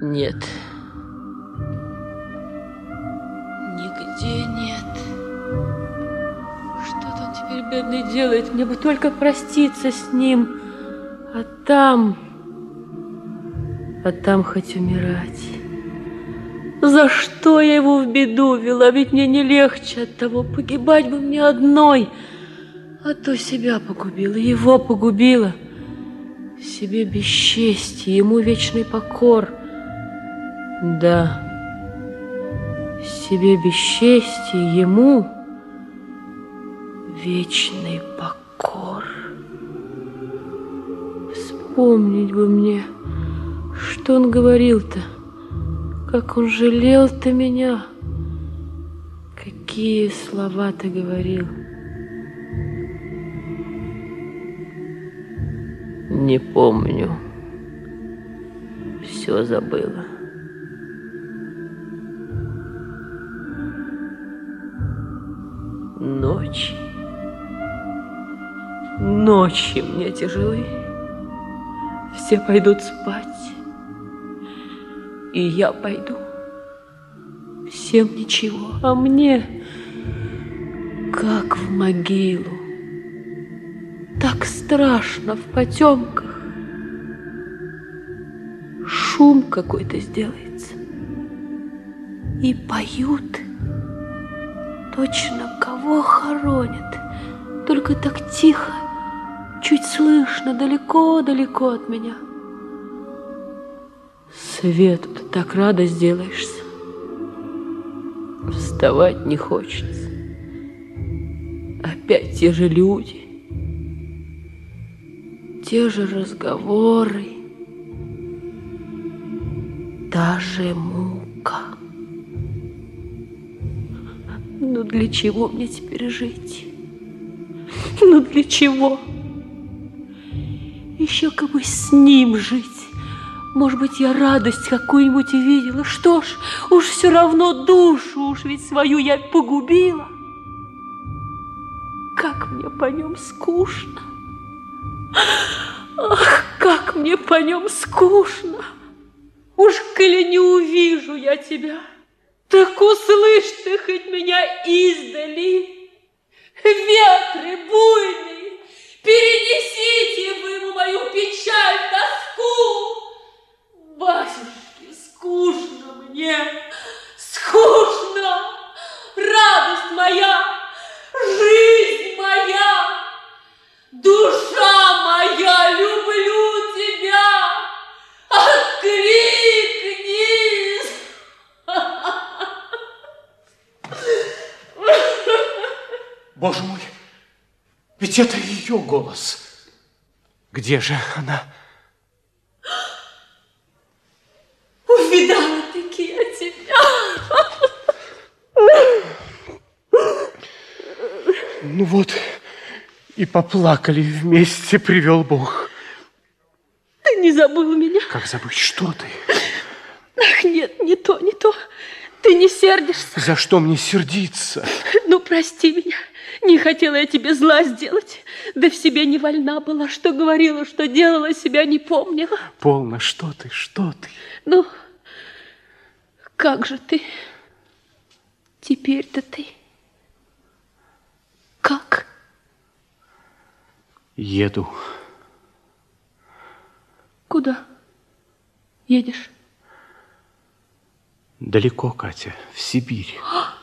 Нет. Нигде нет. Что-то он теперь бедный делает. Мне бы только проститься с ним. А там... А там хоть умирать. За что я его в беду вела? Ведь мне не легче от того. Погибать бы мне одной. А то себя погубила, его погубила. Себе бесчестье, ему вечный покор. Да, себе бесчестье, ему вечный покор. Вспомнить бы мне, что он говорил-то, как он жалел-то меня. Какие слова ты говорил. Не помню. Все забыла. Ночи. Ночи мне тяжелы. Все пойдут спать. И я пойду. Всем ничего, а мне как в могилу. Так страшно в потемках. Шум какой-то сделается. И поют. Точно кого хоронят. Только так тихо, чуть слышно, далеко-далеко от меня. Свету ты так рада сделаешься. Вставать не хочется. Опять те же люди те же разговоры, та же мука. Ну для чего мне теперь жить? Ну для чего? Еще как бы с ним жить. Может быть, я радость какую-нибудь увидела. Что ж, уж все равно душу уж ведь свою я погубила. Как мне по нем скучно. Ах, как мне по нем скучно! Уж коли не увижу я тебя, так услышь ты хоть меня издали. Ветры буйные, перенесите вы ему мою печаль, тоску. Батюшки, скучно мне, скучно, радость моя, жизнь моя, душа моя, люблю тебя, откликнись. Боже мой, ведь это ее голос. Где же она? Увидала таки я тебя. Ну вот, и поплакали вместе, привел Бог. Ты не забыл меня? Как забыть, что ты? Ах, нет, не то, не то. Ты не сердишься? За что мне сердиться? Прости меня. Не хотела я тебе зла сделать. Да в себе не вольна была. Что говорила, что делала, себя не помнила. Полно, что ты, что ты? Ну, как же ты? Теперь-то ты как? Еду. Куда едешь? Далеко, Катя, в Сибирь.